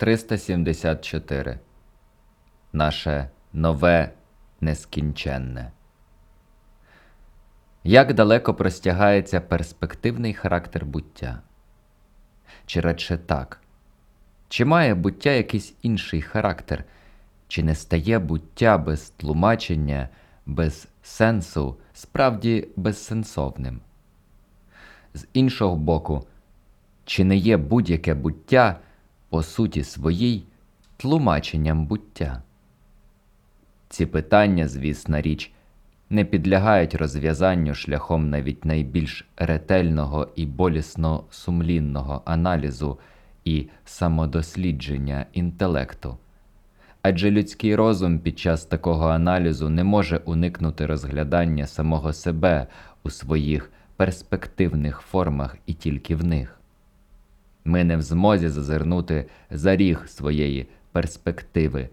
374. Наше нове нескінченне. Як далеко простягається перспективний характер буття? Чи радше так? Чи має буття якийсь інший характер? Чи не стає буття без тлумачення, без сенсу, справді безсенсовним? З іншого боку, чи не є будь-яке буття по суті своїй тлумаченням буття? Ці питання, звісна річ, не підлягають розв'язанню шляхом навіть найбільш ретельного і болісно сумлінного аналізу і самодослідження інтелекту. Адже людський розум під час такого аналізу не може уникнути розглядання самого себе у своїх перспективних формах і тільки в них. Ми не в змозі зазирнути за ріг своєї перспективи.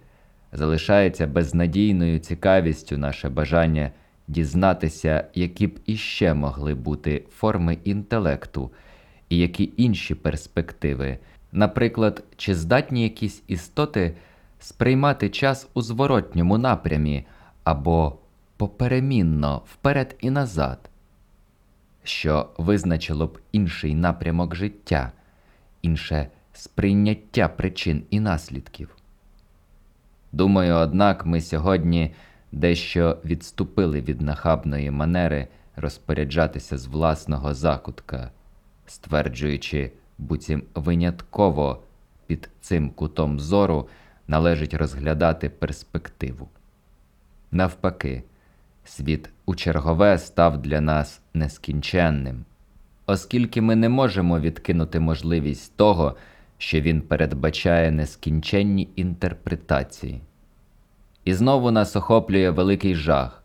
Залишається безнадійною цікавістю наше бажання дізнатися, які б іще могли бути форми інтелекту, і які інші перспективи, наприклад, чи здатні якісь істоти сприймати час у зворотньому напрямі або поперемінно вперед і назад, що визначило б інший напрямок життя, інше сприйняття причин і наслідків. Думаю, однак ми сьогодні дещо відступили від нахабної манери розпоряджатися з власного закутка, стверджуючи, буцім винятково під цим кутом зору належить розглядати перспективу. Навпаки, світ у чергове став для нас нескінченним, оскільки ми не можемо відкинути можливість того, що він передбачає нескінченні інтерпретації. І знову нас охоплює великий жах.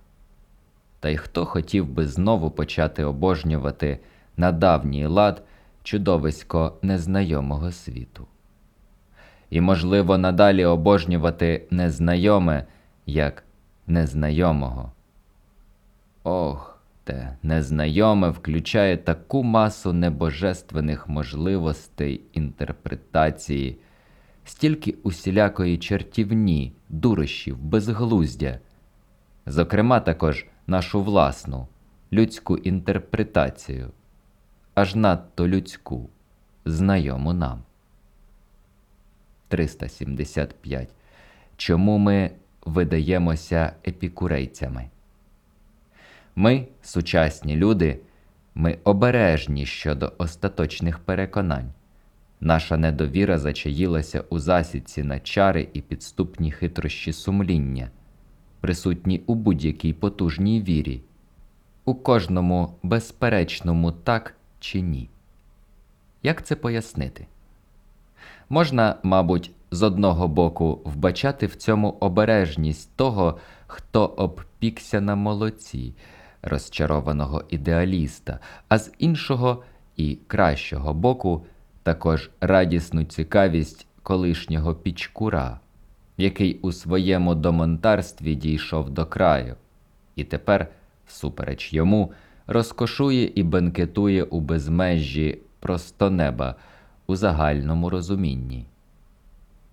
Та й хто хотів би знову почати обожнювати на давній лад чудовисько незнайомого світу? І, можливо, надалі обожнювати незнайоме як незнайомого. Ох, те незнайоме включає таку масу небожественних можливостей інтерпретації, стільки усілякої чертівні, дурощів, безглуздя, зокрема, також нашу власну людську інтерпретацію, аж надто людську, знайому нам. 375. Чому ми видаємося епікурейцями? Ми, сучасні люди, ми обережні щодо остаточних переконань. Наша недовіра зачаїлася у засідці на чари і підступні хитрощі сумління, присутні у будь-якій потужній вірі, у кожному безперечному так чи ні. Як це пояснити? Можна, мабуть, з одного боку вбачати в цьому обережність того, хто обпікся на молоці, розчарованого ідеаліста, а з іншого і кращого боку також радісну цікавість колишнього пічкура, який у своєму домонтарстві дійшов до краю, і тепер, всупереч йому, розкошує і бенкетує у безмежжі просто неба у загальному розумінні.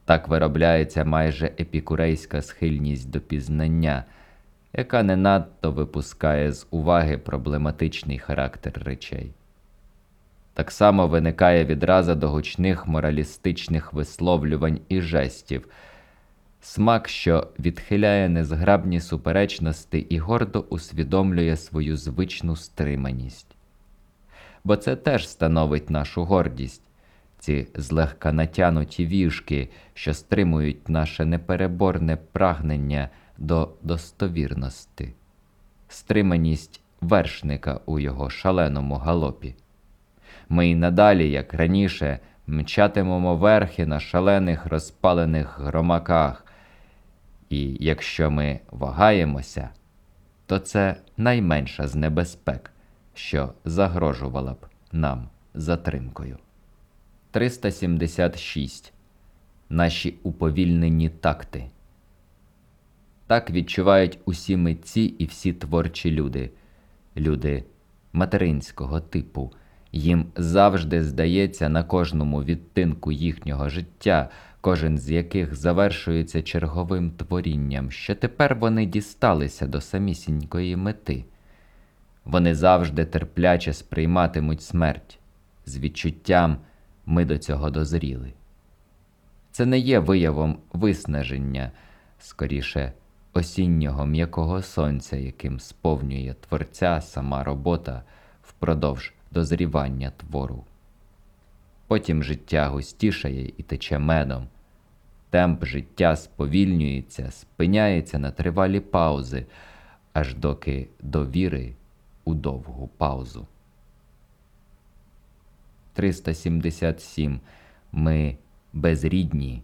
Так виробляється майже епікурейська схильність до пізнання, яка не надто випускає з уваги проблематичний характер речей. Так само виникає відраза до гучних моралістичних висловлювань і жестів, смак, що відхиляє незграбні суперечності і гордо усвідомлює свою звичну стриманість. Бо це теж становить нашу гордість, ці злегка натянуті віжки, що стримують наше непереборне прагнення до достовірності, стриманість вершника у його шаленому галопі. Ми й надалі, як раніше, мчатимемо верхи на шалених розпалених громаках, і якщо ми вагаємося, то це найменша з небезпек, що загрожувала б нам затримкою. 376. Наші уповільнені такти. Так відчувають усі митці і всі творчі люди, люди материнського типу, Їм завжди здається на кожному відтинку їхнього життя, кожен з яких завершується черговим творінням, що тепер вони дісталися до самісінької мети. Вони завжди терпляче сприйматимуть смерть. З відчуттям ми до цього дозріли. Це не є виявом виснаження, скоріше осіннього м'якого сонця, яким сповнює творця сама робота впродовж дозрівання твору. Потім життя густішає і тече медом. Темп життя сповільнюється, спиняється на тривалі паузи, аж доки до віри у довгу паузу. 377. Ми безрідні.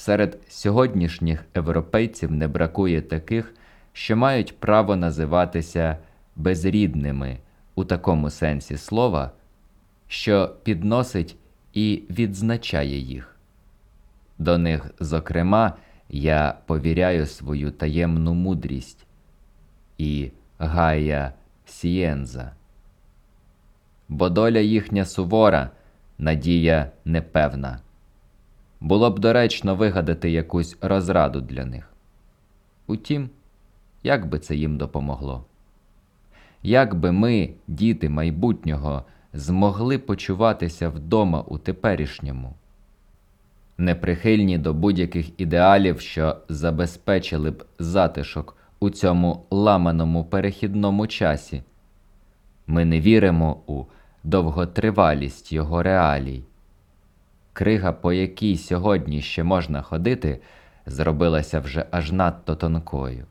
Серед сьогоднішніх європейців не бракує таких, що мають право називатися безрідними у такому сенсі слова, що підносить і відзначає їх. До них, зокрема, я повіряю свою таємну мудрість і Гая Сієнза. Бо доля їхня сувора, надія непевна. Було б доречно вигадати якусь розраду для них. Утім, як би це їм допомогло? Як би ми, діти майбутнього, змогли почуватися вдома у теперішньому? Неприхильні до будь-яких ідеалів, що забезпечили б затишок у цьому ламаному перехідному часі. Ми не віримо у довготривалість його реалій. Крига, по якій сьогодні ще можна ходити, зробилася вже аж надто тонкою.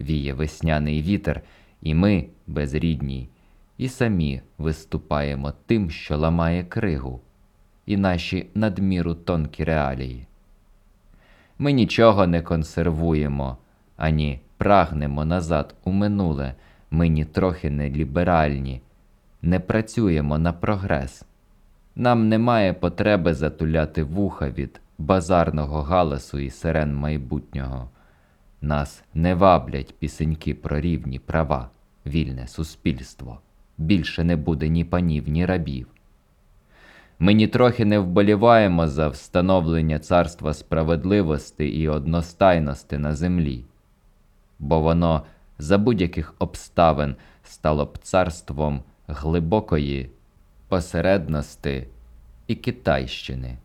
Віє весняний вітер, і ми, безрідні, і самі виступаємо тим, що ламає кригу, і наші надміру тонкі реалії. Ми нічого не консервуємо, ані прагнемо назад у минуле, ми ні трохи не ліберальні, не працюємо на прогрес. Нам немає потреби затуляти вуха від базарного галасу і сирен майбутнього. Нас не ваблять пісеньки про рівні права, вільне суспільство. Більше не буде ні панів, ні рабів. Ми нітрохи не вболіваємо за встановлення царства справедливості і одностайності на землі, бо воно за будь-яких обставин стало б царством глибокої посередності і Китайщини.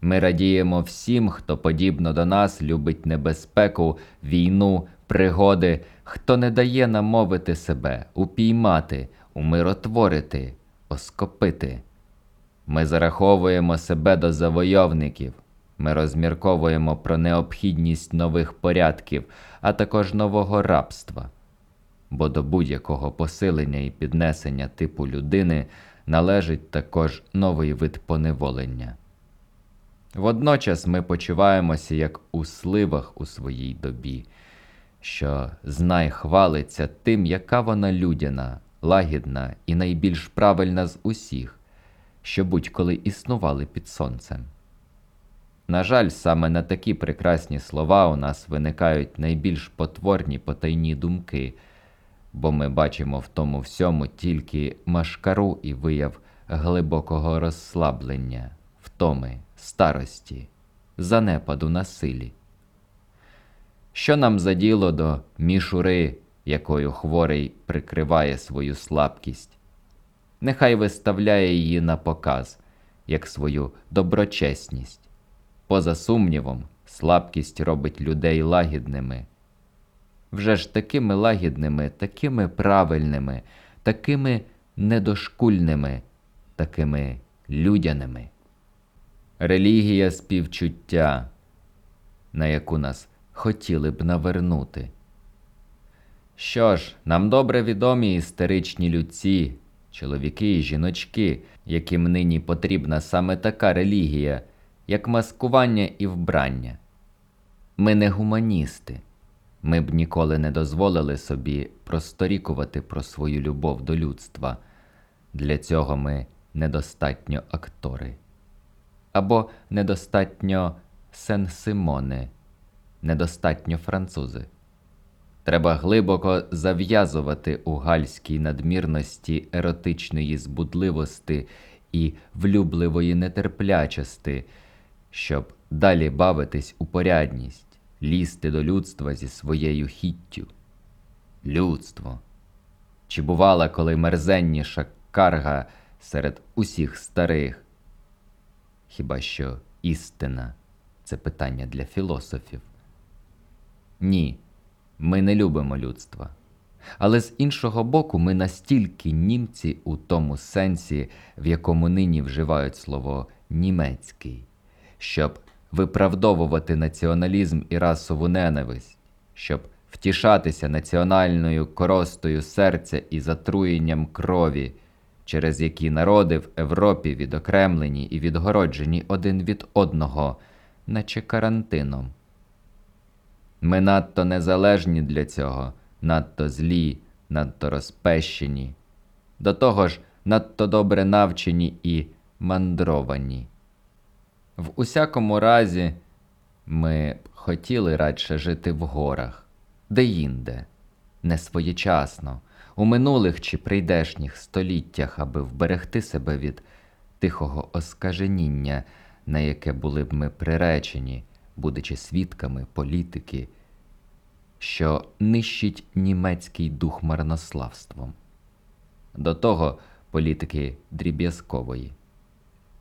Ми радіємо всім, хто подібно до нас любить небезпеку, війну, пригоди, хто не дає намовити себе, упіймати, умиротворити, оскопити. Ми зараховуємо себе до завойовників, ми розмірковуємо про необхідність нових порядків, а також нового рабства. Бо до будь-якого посилення і піднесення типу людини належить також новий вид поневолення. Водночас ми почуваємося як у сливах у своїй добі, що знай хвалиться тим, яка вона людяна, лагідна і найбільш правильна з усіх, що будь-коли існували під сонцем. На жаль, саме на такі прекрасні слова у нас виникають найбільш потворні потайні думки, бо ми бачимо в тому всьому тільки машкару і вияв глибокого розслаблення, втоми, старості, занепаду на силі. Що нам за діло до мішури, якою хворий прикриває свою слабкість? Нехай виставляє її на показ, як свою доброчесність. Поза сумнівом, слабкість робить людей лагідними. Вже ж такими лагідними, такими правильними, такими недошкульними, такими людяними. Релігія співчуття, на яку нас хотіли б навернути. Що ж, нам добре відомі істеричні людці, чоловіки і жіночки, яким нині потрібна саме така релігія, як маскування і вбрання. Ми не гуманісти, ми б ніколи не дозволили собі просторікувати про свою любов до людства. Для цього ми недостатньо актори. Або недостатньо Сен-Симони, недостатньо французи. Треба глибоко зав'язувати у гальській надмірності еротичної збудливости і влюбливої нетерплячости, щоб далі бавитись у порядність, лізти до людства зі своєю хіттю. Людство. Чи бувала коли мерзенніша карга серед усіх старих? Хіба що істина це питання для філософів? Ні, ми не любимо людства. Але з іншого боку, ми настільки німці у тому сенсі, в якому нині вживають слово німецький, щоб виправдовувати націоналізм і расову ненависть, щоб втішатися національною коростою серця і затруєнням крові, через які народи в Європі відокремлені і відгороджені один від одного, наче карантином. Ми надто незалежні для цього, надто злі, надто розпещені, до того ж надто добре навчені і мандровані. В усякому разі, ми б хотіли радше жити в горах, де-інде, не своєчасно, у минулих чи прийдешніх століттях, аби вберегти себе від тихого оскаженіння, на яке були б ми приречені, будучи свідками політики, що нищить німецький дух марнославством. До того політики дріб'язкової.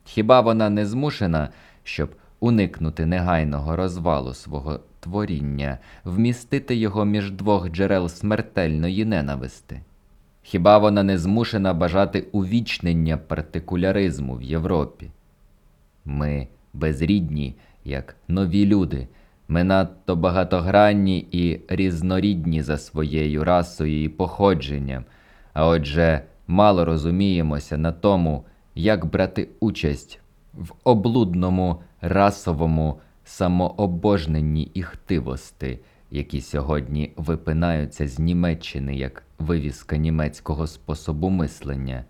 Хіба вона не змушена, щоб уникнути негайного розвалу свого творіння, вмістити його між двох джерел смертельної ненависти? Хіба вона не змушена бажати увічнення партикуляризму в Європі? Ми безрідні, як нові люди, ми надто багатогранні і різнорідні за своєю расою і походженням, а отже, мало розуміємося на тому, як брати участь в облудному расовому самообожненні і хтивости, які сьогодні випинаються з Німеччини як вивіска німецького способу мислення,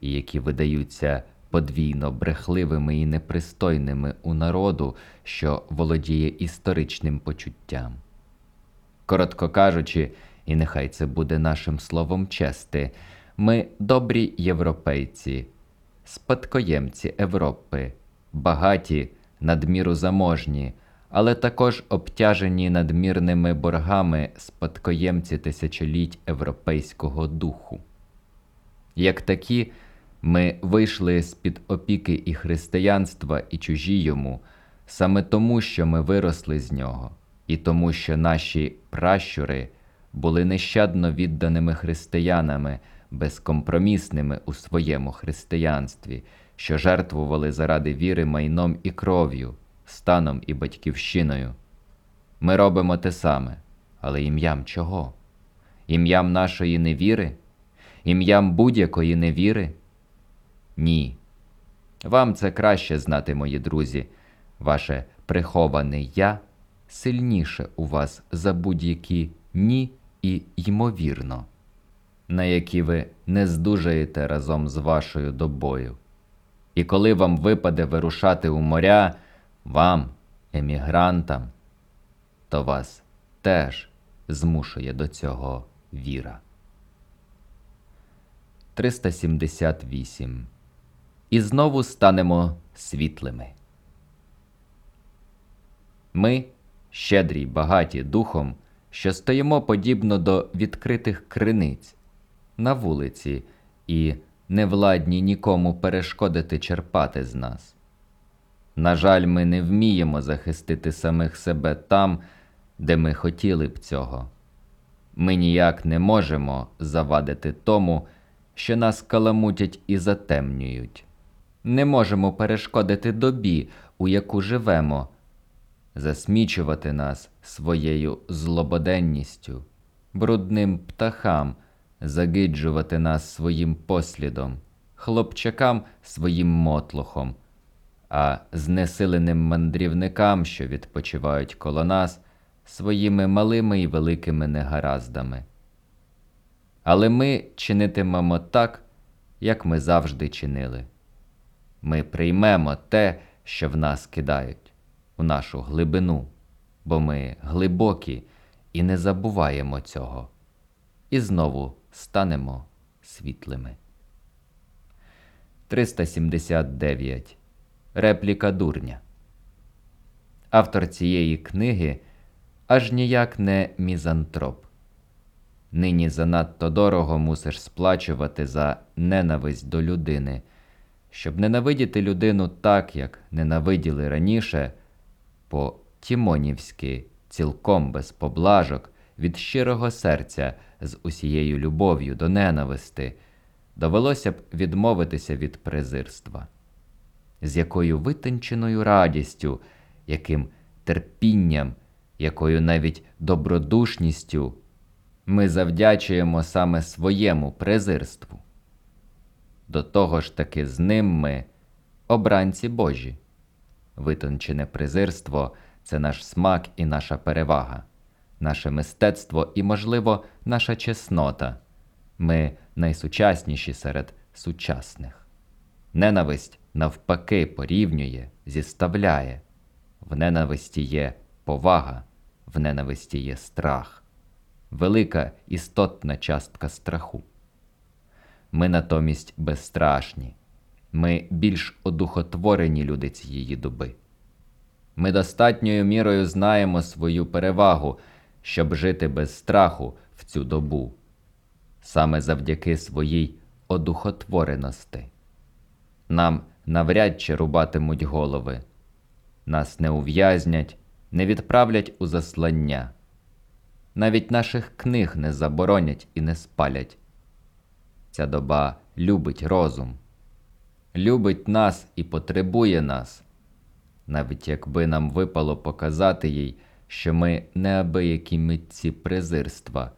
і які видаються подвійно брехливими і непристойними у народу, що володіє історичним почуттям. Коротко кажучи, і нехай це буде нашим словом чести, ми добрі європейці, спадкоємці Європи, багаті, надміру заможні, але також обтяжені надмірними боргами спадкоємці тисячоліть європейського духу. Як такі, ми вийшли з-під опіки і християнства, і чужі йому, саме тому, що ми виросли з нього, і тому, що наші пращури були нещадно відданими християнами, безкомпромісними у своєму християнстві, що жертвували заради віри майном і кров'ю, станом і батьківщиною. Ми робимо те саме, але ім'ям чого? Ім'ям нашої невіри? Ім'ям будь-якої невіри? Ні. Вам це краще знати, мої друзі, ваше приховане я сильніше у вас за будь-які ні і ймовірно, на які ви не здужаєте разом з вашою добою. І коли вам випаде вирушати у моря, вам, емігрантам, то вас теж змушує до цього віра. 378 і знову станемо світлими. Ми, щедрі й багаті духом, що стоїмо подібно до відкритих криниць на вулиці і не владні нікому перешкодити черпати з нас. На жаль, ми не вміємо захистити самих себе там, де ми хотіли б цього. Ми ніяк не можемо завадити тому, що нас каламутять і затемнюють не можемо перешкодити добі, у яку живемо, засмічувати нас своєю злободенністю, брудним птахам, загиджувати нас своїм послідом, хлопчакам своїм мотлохом, а знесиленим мандрівникам, що відпочивають коло нас, своїми малими і великими негараздами. Але ми чинитимемо так, як ми завжди чинили. Ми приймемо те, що в нас кидають, у нашу глибину, бо ми глибокі і не забуваємо цього, і знову станемо світлими. 379. Репліка дурня. Автор цієї книги аж ніяк не мізантроп. Нині занадто дорого мусиш сплачувати за ненависть до людини. Щоб ненавидіти людину так, як ненавиділи раніше, по тімонівськи, цілком без поблажок, від щирого серця, з усією любов'ю до ненависти, довелося б відмовитися від презирства. З якою витонченою радістю, яким терпінням, якою навіть добродушністю ми завдячуємо саме своєму презирству. До того ж таки з ним ми обранці Божі. Витончене презирство це наш смак і наша перевага, наше мистецтво і, можливо, наша чеснота. Ми найсучасніші серед сучасних. Ненависть навпаки порівнює, зіставляє. В ненависті є повага, в ненависті є страх, велика істотна частка страху. Ми натомість безстрашні, ми більш одухотворені люди цієї доби. Ми достатньою мірою знаємо свою перевагу, щоб жити без страху в цю добу, саме завдяки своїй одухотвореності. Нам навряд чи рубатимуть голови, нас не ув'язнять, не відправлять у заслання, навіть наших книг не заборонять і не спалять. Ця доба любить розум, любить нас і потребує нас, навіть якби нам випало показати їй, що ми неабиякі митці презирства,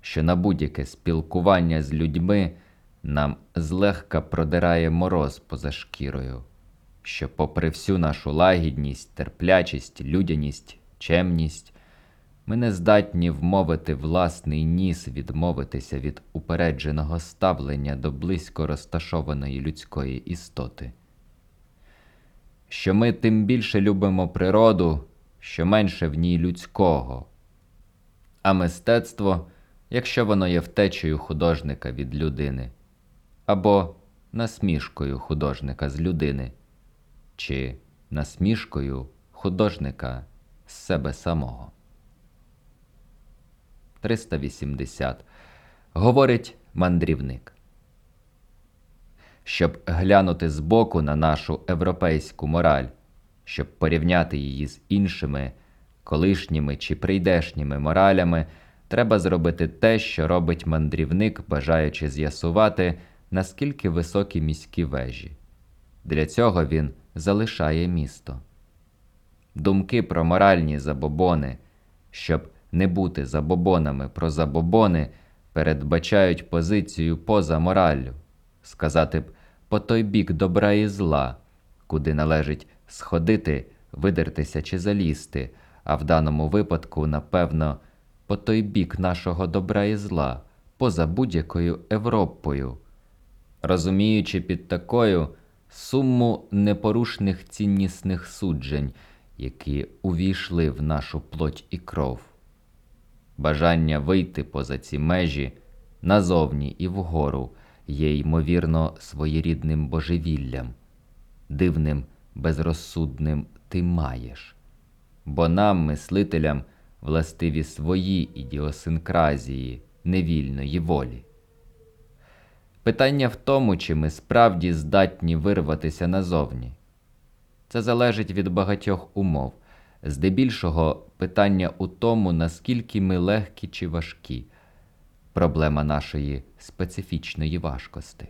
що на будь-яке спілкування з людьми нам злегка продирає мороз поза шкірою, що, попри всю нашу лагідність, терплячість, людяність, чемність, ми не здатні вмовити власний ніс відмовитися від упередженого ставлення до близько розташованої людської істоти. Що ми тим більше любимо природу, що менше в ній людського, а мистецтво, якщо воно є втечею художника від людини, або насмішкою художника з людини, чи насмішкою художника з себе самого. 380. Говорить мандрівник. Щоб глянути збоку на нашу європейську мораль, щоб порівняти її з іншими колишніми чи прийдешніми моралями, треба зробити те, що робить мандрівник, бажаючи з'ясувати, наскільки високі міські вежі. Для цього він залишає місто. Думки про моральні забобони, щоб не бути забобонами про забобони, передбачають позицію поза мораллю, сказати б, по той бік добра і зла, куди належить сходити, видертися чи залізти, а в даному випадку, напевно, по той бік нашого добра і зла, поза будь-якою Європою, розуміючи під такою суму непорушних ціннісних суджень, які увійшли в нашу плоть і кров. Бажання вийти поза ці межі назовні і вгору є ймовірно своєрідним божевіллям, дивним, безрозсудним ти маєш. Бо нам, мислителям, властиві свої ідіосинкразії невільної волі. Питання в тому, чи ми справді здатні вирватися назовні. Це залежить від багатьох умов. Здебільшого питання у тому, наскільки ми легкі чи важкі, проблема нашої специфічної важкості.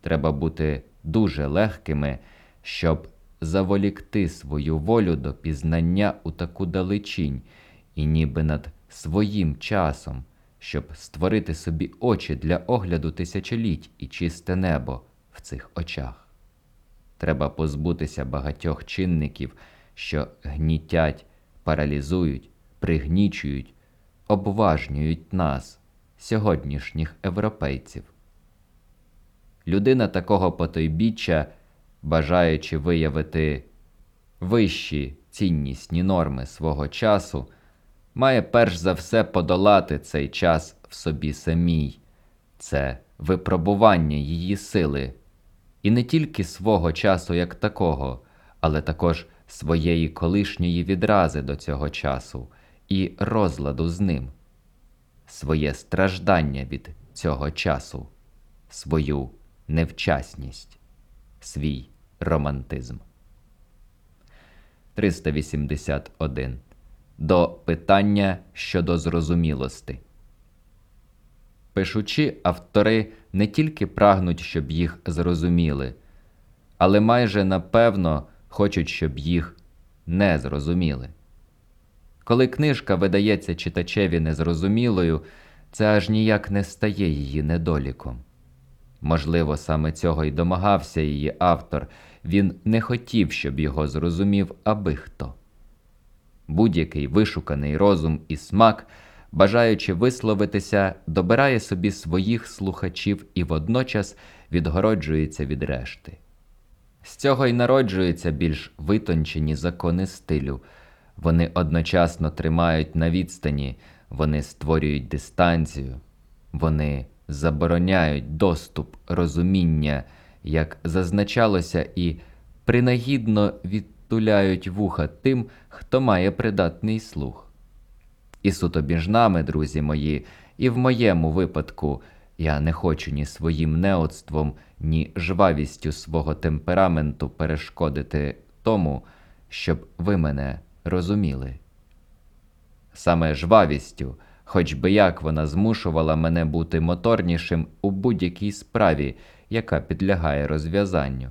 Треба бути дуже легкими, щоб заволікти свою волю до пізнання у таку далечінь, і ніби над своїм часом, щоб створити собі очі для огляду тисячоліть і чисте небо в цих очах. Треба позбутися багатьох чинників що гнітять, паралізують, пригнічують, обважнюють нас, сьогоднішніх європейців. Людина такого потойбіччя, бажаючи виявити вищі ціннісні норми свого часу, має перш за все подолати цей час в собі самій, це випробування її сили, і не тільки свого часу як такого, але також своєї колишньої відрази до цього часу і розладу з ним, своє страждання від цього часу, свою невчасність, свій романтизм. 381. До питання щодо зрозумілости. Пишучи, автори не тільки прагнуть, щоб їх зрозуміли, але майже напевно хочуть, щоб їх не зрозуміли. Коли книжка видається читачеві незрозумілою, це аж ніяк не стає її недоліком. Можливо, саме цього й домагався її автор, він не хотів, щоб його зрозумів аби хто. Будь-який вишуканий розум і смак, бажаючи висловитися, добирає собі своїх слухачів і водночас відгороджується від решти. З цього й народжуються більш витончені закони стилю. Вони одночасно тримають на відстані, вони створюють дистанцію, вони забороняють доступ розуміння, як зазначалося, і принагідно відтуляють вуха тим, хто має придатний слух. І суто між нами, друзі мої, і в моєму випадку я не хочу ні своїм неоцтвом, ні жвавістю свого темпераменту перешкодити тому, щоб ви мене розуміли. Саме жвавістю, хоч би як вона змушувала мене бути моторнішим у будь-якій справі, яка підлягає розв'язанню.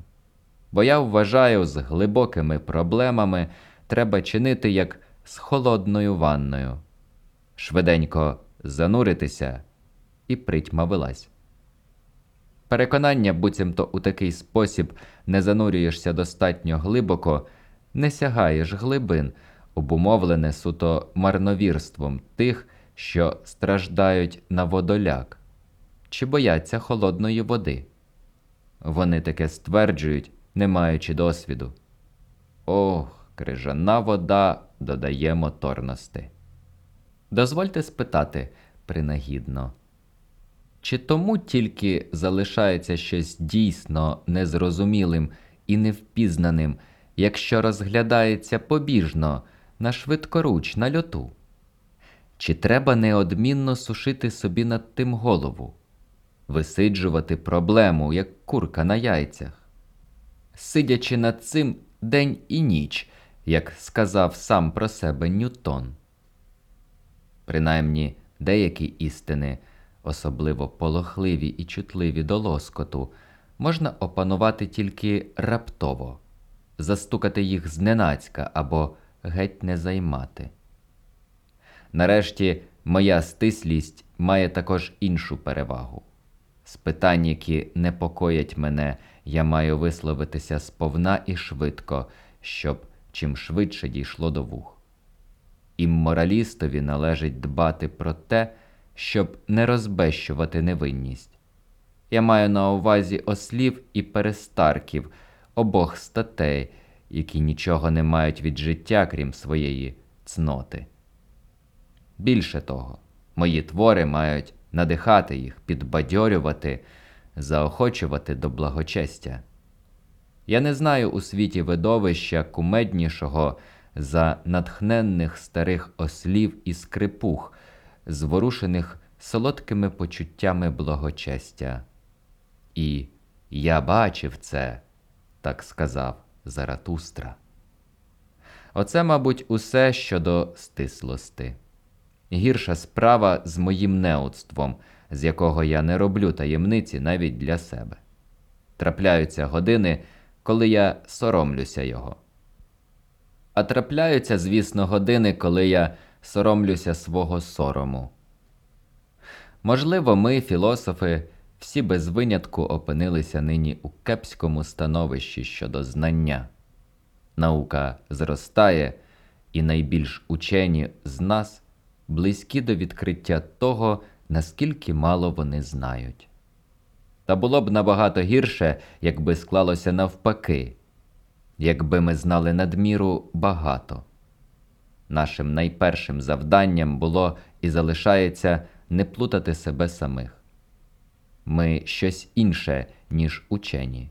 Бо я вважаю, з глибокими проблемами треба чинити як з холодною ванною, швиденько зануритися і притьма вилазь. Переконання, буцімто у такий спосіб не занурюєшся достатньо глибоко, не сягаєш глибин, обумовлене суто марновірством тих, що страждають на водоляк, чи бояться холодної води. Вони таке стверджують, не маючи досвіду. Ох, крижана вода додає моторності. Дозвольте спитати принагідно. Чи тому тільки залишається щось дійсно незрозумілим і невпізнаним, якщо розглядається побіжно, на швидкоруч, на льоту? Чи треба неодмінно сушити собі над тим голову, висиджувати проблему, як курка на яйцях? Сидячи над цим день і ніч, як сказав сам про себе Ньютон? Принаймні деякі істини особливо полохливі і чутливі до лоскоту, можна опанувати тільки раптово, застукати їх зненацька або геть не займати. Нарешті моя стислість має також іншу перевагу. З питань, які непокоять мене, я маю висловитися сповна і швидко, щоб чим швидше дійшло до вух. Імморалістові належить дбати про те, щоб не розбещувати невинність. Я маю на увазі ослів і перестарків обох статей, які нічого не мають від життя, крім своєї цноти. Більше того, мої твори мають надихати їх, підбадьорювати, заохочувати до благочестя. Я не знаю у світі видовища кумеднішого за натхненних старих ослів і скрипух, зворушених солодкими почуттями благочестя. І я бачив це, так сказав Заратустра. Оце, мабуть, усе щодо стислости. Гірша справа з моїм неудством, з якого я не роблю таємниці навіть для себе. Трапляються години, коли я соромлюся його. А трапляються, звісно, години, коли я соромлюся свого сорому. Можливо, ми, філософи, всі без винятку опинилися нині у кепському становищі щодо знання. Наука зростає, і найбільш учені з нас близькі до відкриття того, наскільки мало вони знають. Та було б набагато гірше, якби склалося навпаки, якби ми знали надміру багато. нашим найпершим завданням було і залишається не плутати себе самих. Ми щось інше, ніж учені.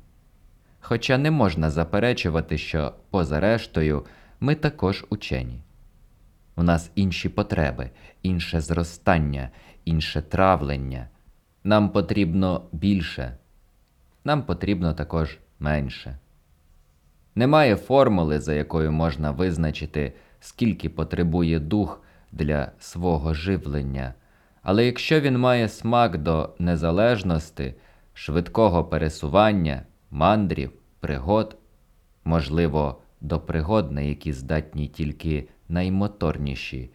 Хоча не можна заперечувати, що поза рештою ми також учені. У нас інші потреби, інше зростання, інше травлення. Нам потрібно більше, нам потрібно також менше. Немає формули, за якою можна визначити, скільки потребує дух для свого живлення, але якщо він має смак до незалежності, швидкого пересування, мандрів, пригод, можливо, до пригод, на які здатні тільки наймоторніші,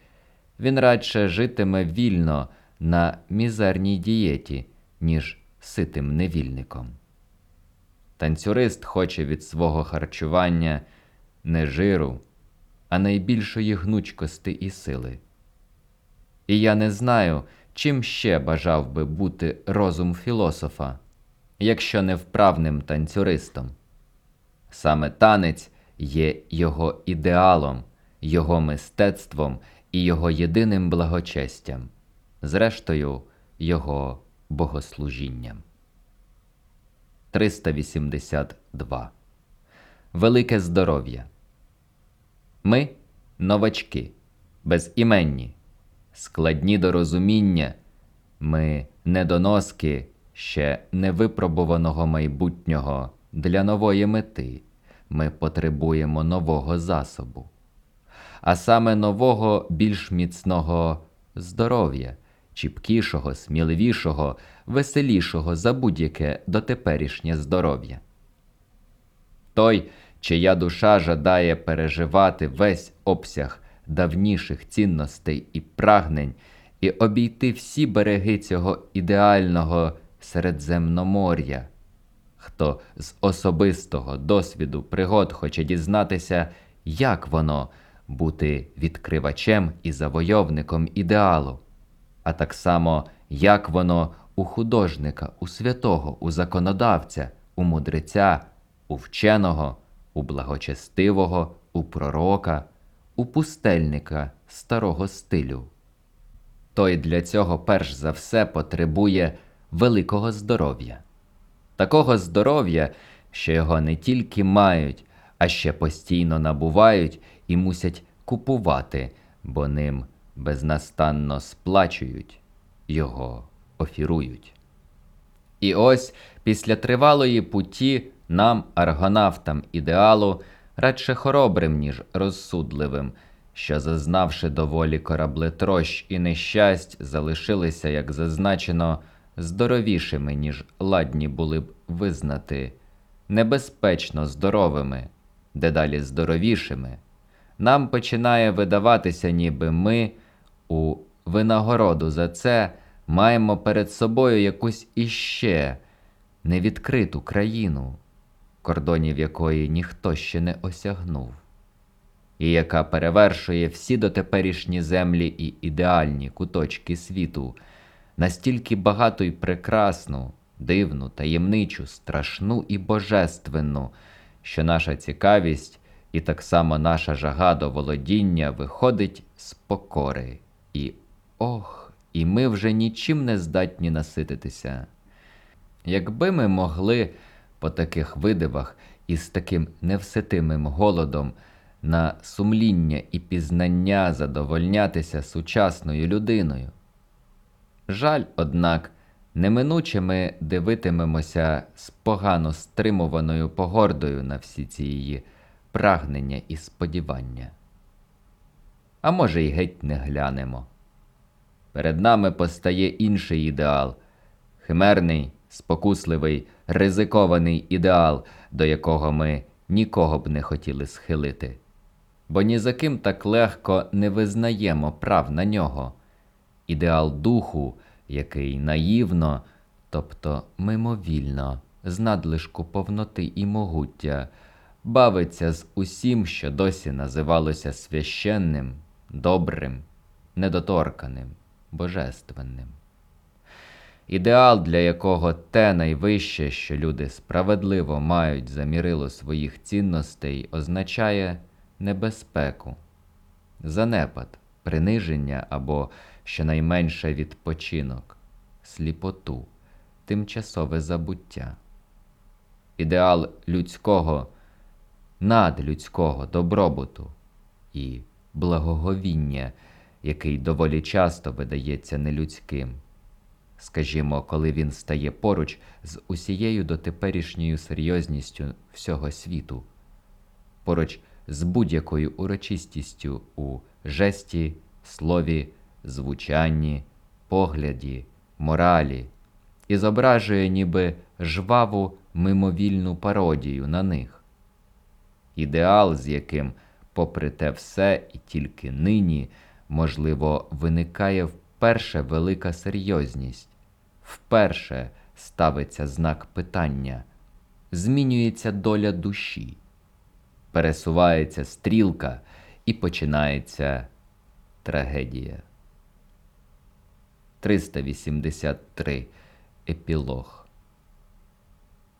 він радше житиме вільно на мізерній дієті, ніж ситим невільником. Танцюрист хоче від свого харчування не жиру, а найбільшої гнучкости і сили. І я не знаю, чим ще бажав би бути розум філософа, якщо не вправним танцюристом. Саме танець є його ідеалом, його мистецтвом і його єдиним благочестям, зрештою, його богослужінням. 382. Велике здоров'я. Ми новачки, безіменні, складні до розуміння. Ми недоноски ще невипробуваного майбутнього для нової мети. Ми потребуємо нового засобу, а саме нового більш міцного здоров'я, чіпкішого, сміливішого, веселішого за будь-яке дотеперішнє здоров'я. Той, чия душа жадає переживати весь обсяг давніших цінностей і прагнень і обійти всі береги цього ідеального Середземномор'я, хто з особистого досвіду пригод хоче дізнатися, як воно бути відкривачем і завойовником ідеалу, а так само, як воно у художника, у святого, у законодавця, у мудреця, у вченого, у благочестивого, у пророка, у пустельника старого стилю. Той для цього перш за все потребує великого здоров'я, такого здоров'я, що його не тільки мають, а ще постійно набувають і мусять купувати, бо ним безнастанно сплачують, його офірують. І ось після тривалої путі нам, аргонавтам ідеалу, радше хоробрим, ніж розсудливим, що, зазнавши доволі кораблетрощ і нещасть, залишилися, як зазначено, здоровішими, ніж ладні були б визнати, небезпечно здоровими, дедалі здоровішими. Нам починає видаватися, ніби ми у винагороду за це маємо перед собою якусь іще невідкриту країну, кордонів якої ніхто ще не осягнув, і яка перевершує всі дотеперішні землі і ідеальні куточки світу, настільки багату й прекрасну, дивну, таємничу, страшну і божественну, що наша цікавість і так само наша жага до володіння виходить з покори. І ох, і ми вже нічим не здатні насититися. Якби ми могли по таких видивах і з таким невситимим голодом на сумління і пізнання задовольнятися сучасною людиною. Жаль, однак, неминуче ми дивитимемося з погано стримуваною погордою на всі ці її прагнення і сподівання. А може, й геть не глянемо. Перед нами постає інший ідеал химерний, спокусливий, ризикований ідеал, до якого ми нікого б не хотіли схилити, бо ні за ким так легко не визнаємо прав на нього. Ідеал духу, який наївно, тобто мимовільно, з надлишку повноти і могуття, бавиться з усім, що досі називалося священним, добрим, недоторканим, божественним. Ідеал, для якого те найвище, що люди справедливо мають за мірило своїх цінностей, означає небезпеку. занепад, приниження або щонайменше відпочинок, сліпоту, тимчасове забуття. Ідеал людського, надлюдського добробуту і благоговіння, який доволі часто видається нелюдським. Скажімо, коли він стає поруч з усією дотеперішньою серйозністю всього світу, поруч з будь-якою урочистістю у жесті, слові, звучанні, погляді, моралі, і зображує ніби жваву мимовільну пародію на них. Ідеал, з яким, попри те все, і тільки нині, можливо, виникає вперше велика серйозність, вперше ставиться знак питання, змінюється доля душі, пересувається стрілка і починається трагедія. 383 Епілог.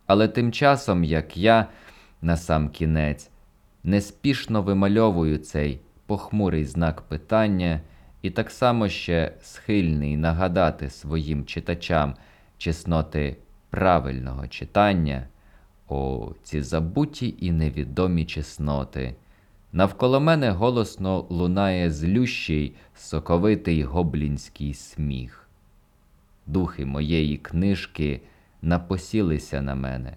Але тим часом, як я на сам кінець неспішно вимальовую цей похмурий знак питання і так само ще схильний нагадати своїм читачам чесноти правильного читання, о, ці забуті і невідомі чесноти. Навколо мене голосно лунає злющий, соковитий гоблінський сміх. Духи моєї книжки напосілися на мене,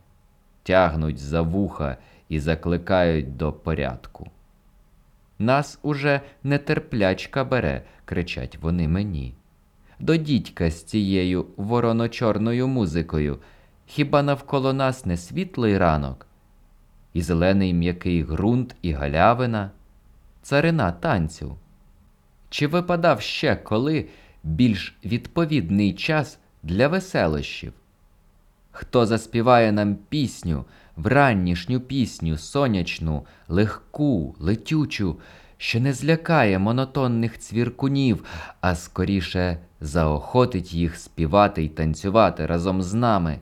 тягнуть за вуха і закликають до порядку. Нас уже нетерплячка бере, кричать вони мені. До дідька з цією вороночорною музикою. Хіба навколо нас не світлий ранок? І зелений м'який ґрунт і галявина, царина танцю. Чи випадав ще коли більш відповідний час для веселощів? Хто заспіває нам пісню, враннішню пісню, сонячну, легку, летючу, що не злякає монотонних цвіркунів, а скоріше заохотить їх співати й танцювати разом з нами?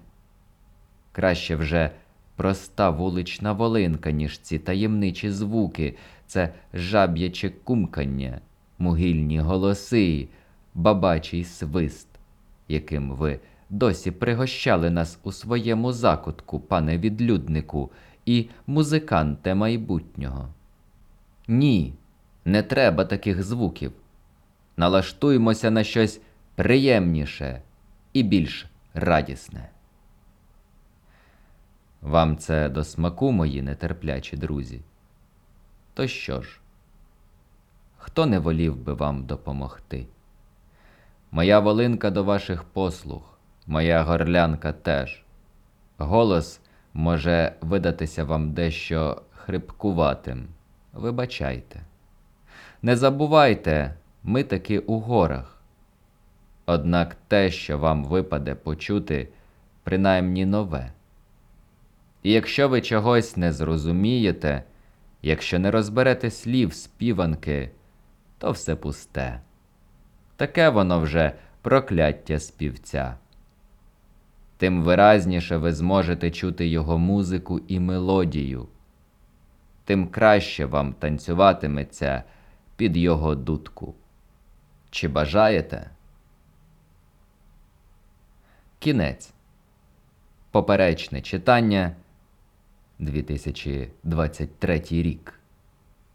Краще вже проста вулична волинка, ніж ці таємничі звуки, це жаб'яче кумкання, мугільні голоси, бабачий свист, яким ви досі пригощали нас у своєму закутку, пане відлюднику, і музиканте майбутнього. Ні, не треба таких звуків. Налаштуймося на щось приємніше і більш радісне. Вам це до смаку, мої нетерплячі друзі? То що ж? Хто не волів би вам допомогти? Моя волинка до ваших послуг, моя горлянка теж. Голос може видатися вам дещо хрипкуватим. Вибачайте. Не забувайте, ми таки у горах. Однак те, що вам випаде почути, принаймні нове. І якщо ви чогось не зрозумієте, якщо не розберете слів співанки, то все пусте. Таке воно вже прокляття співця. Тим виразніше ви зможете чути його музику і мелодію, тим краще вам танцюватиметься під його дудку. Чи бажаєте? Кінець. Поперечне читання 2023 рік.